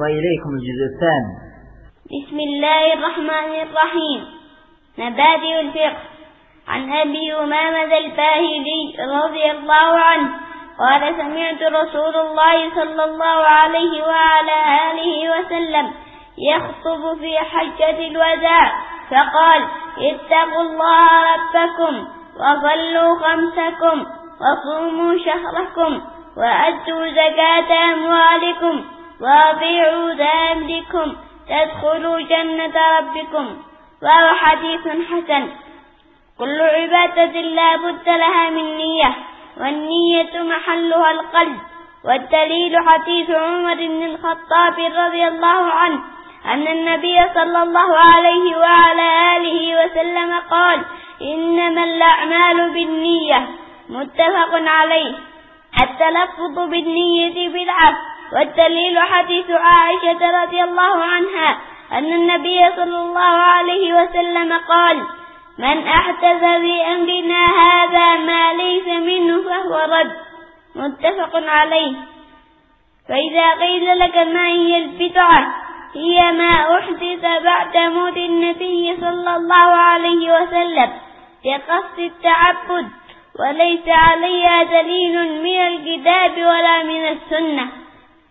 وإليكم الجزء الثاني. بسم الله الرحمن الرحيم. مبادئ الفقه. عن أبي أمامة الباهلي رضي الله عنه قال سمعت رسول الله صلى الله عليه وعلى آله وسلم يخطب في حجة الوداع فقال اتقوا الله ربكم وصلوا خمسكم وصوموا شهركم وأدوا زكاة أموالكم وأطيعوا ذلكم تدخلوا جنة ربكم. وهو حديث حسن. كل عبادة لا بد لها من نية والنية محلها القلب. والدليل حديث عمر بن الخطاب رضي الله عنه أن النبي صلى الله عليه وعلى آله وسلم قال إنما الأعمال بالنية. متفق عليه. التلفظ بالنية بدعة. والدليل حديث عائشة رضي الله عنها أن النبي صلى الله عليه وسلم قال من أحدث في أمرنا هذا ما ليس منه فهو رد. متفق عليه. فإذا قيل لك ما هي البدعة هي ما أحدث بعد موت النبي صلى الله عليه وسلم بقصد التعبد وليس عليها دليل من الكتاب ولا من السنة.